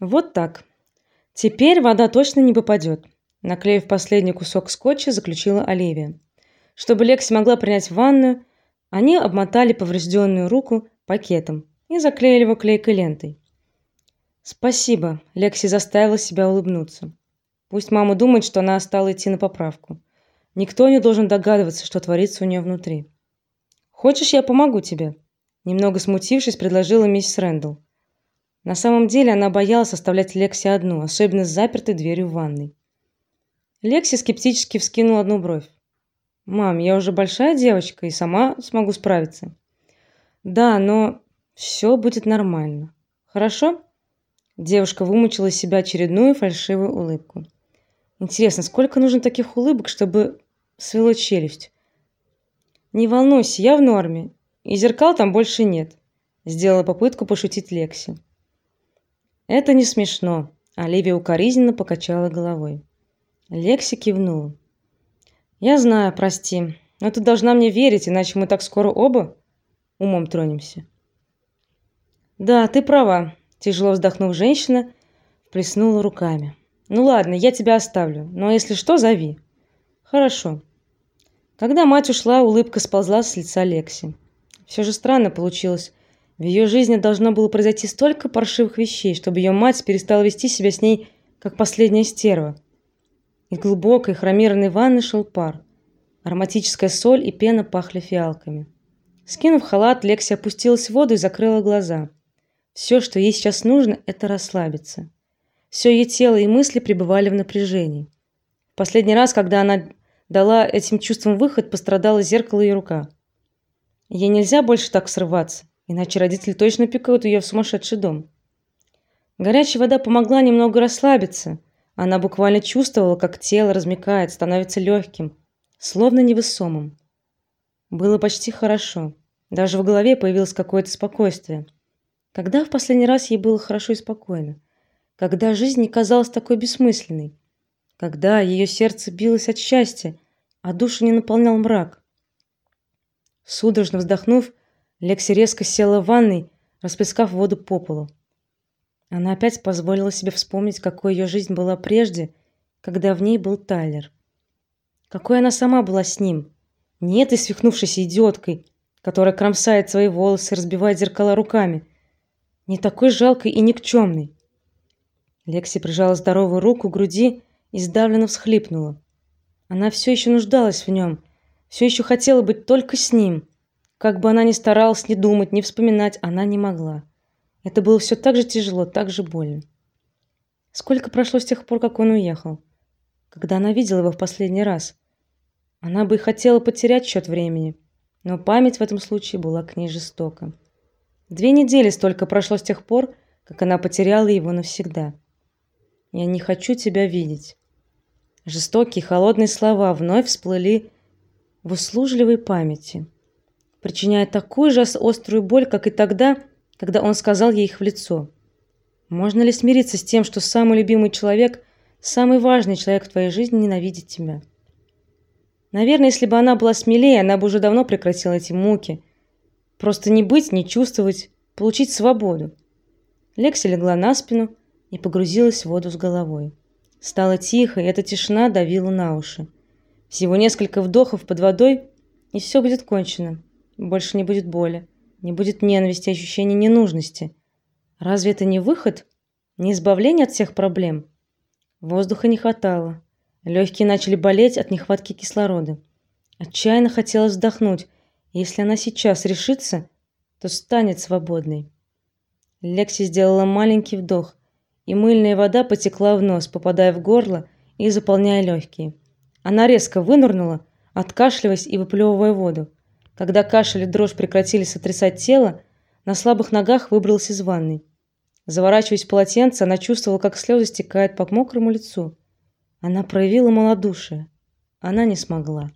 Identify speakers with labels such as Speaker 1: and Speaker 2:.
Speaker 1: Вот так. Теперь вода точно не попадет. Наклеив последний кусок скотча, заключила Оливия. Чтобы Лекси могла принять ванную, они обмотали поврежденную руку пакетом и заклеили его клейкой лентой. Спасибо, Лекси заставила себя улыбнуться. Пусть мама думает, что она стала идти на поправку. Никто не должен догадываться, что творится у нее внутри. Хочешь, я помогу тебе? Немного смутившись, предложила мисс Рэндалл. На самом деле она боялась оставлять Лекси одну, особенно с запертой дверью в ванной. Лекси скептически вскинула одну бровь. Мам, я уже большая девочка и сама смогу справиться. Да, но все будет нормально. Хорошо? Девушка вымучила из себя очередную фальшивую улыбку. Интересно, сколько нужно таких улыбок, чтобы свело челюсть? Не волнуйся, я в норме, и зеркал там больше нет, сделала попытку пошутить Лекси. Это не смешно, Оливия укоризненно покачала головой. Лекси кивнула. Я знаю, прости, но ты должна мне верить, иначе мы так скоро оба умом тронемся. Да, ты права, тяжело вздохнув, женщина плеснула руками. Ну ладно, я тебя оставлю, но если что, зови. Хорошо. Когда мать ушла, улыбка сползла с лица Лекси. Все же странно получилось. В ее жизни должно было произойти столько паршивых вещей, чтобы ее мать перестала вести себя с ней как последняя стерва. Из глубокой хромированной ванны шел пар. Ароматическая соль и пена пахли фиалками. Скинув халат, Лекси опустилась в воду и закрыла глаза. Все, что ей сейчас нужно, это расслабиться. Все ее тело и мысли пребывали в напряжении. В последний раз, когда она дала этим чувствам выход, пострадало зеркало ее рука. Ей нельзя больше так срываться, иначе родители точно пикают ее в сумасшедший дом. Горячая вода помогла немного расслабиться. Она буквально чувствовала, как тело размякает, становится легким, словно невесомым. Было почти хорошо. Даже в голове появилось какое-то спокойствие. Когда в последний раз ей было хорошо и спокойно? когда жизнь не казалась такой бессмысленной, когда ее сердце билось от счастья, а душу не наполнял мрак. Судорожно вздохнув, Лекси резко села в ванной, расплескав воду по полу. Она опять позволила себе вспомнить, какой ее жизнь была прежде, когда в ней был Тайлер. Какой она сама была с ним. Не этой свихнувшейся идиоткой, которая кромсает свои волосы, разбивает зеркала руками. Не такой жалкой и никчемной. Лекси прижала здоровую руку к груди и сдавленно всхлипнула. Она все еще нуждалась в нем, все еще хотела быть только с ним. Как бы она ни старалась не думать, не вспоминать, она не могла. Это было все так же тяжело, так же больно. Сколько прошло с тех пор, как он уехал? Когда она видела его в последний раз? Она бы и хотела потерять счет времени, но память в этом случае была к ней жестока. Две недели столько прошло с тех пор, как она потеряла его навсегда. Я не хочу тебя видеть. Жестокие, холодные слова вновь всплыли в услужливой памяти, причиняя такую же острую боль, как и тогда, когда он сказал ей их в лицо. Можно ли смириться с тем, что самый любимый человек, самый важный человек в твоей жизни ненавидит тебя? Наверное, если бы она была смелее, она бы уже давно прекратила эти муки. Просто не быть, не чувствовать, получить свободу. Лекси легла на спину, и погрузилась в воду с головой. Стало тихо, и эта тишина давила на уши. Всего несколько вдохов под водой, и все будет кончено. Больше не будет боли, не будет ненависти, ощущения ненужности. Разве это не выход, не избавление от всех проблем? Воздуха не хватало. Легкие начали болеть от нехватки кислорода. Отчаянно хотелось вздохнуть. Если она сейчас решится, то станет свободной. Лекси сделала маленький вдох и мыльная вода потекла в нос, попадая в горло и заполняя легкие. Она резко вынырнула, откашливаясь и выплевывая воду. Когда кашель и дрожь прекратили сотрясать тело, на слабых ногах выбралась из ванной. Заворачиваясь в полотенце, она чувствовала, как слезы стекают по мокрому лицу. Она проявила малодушие. Она не смогла.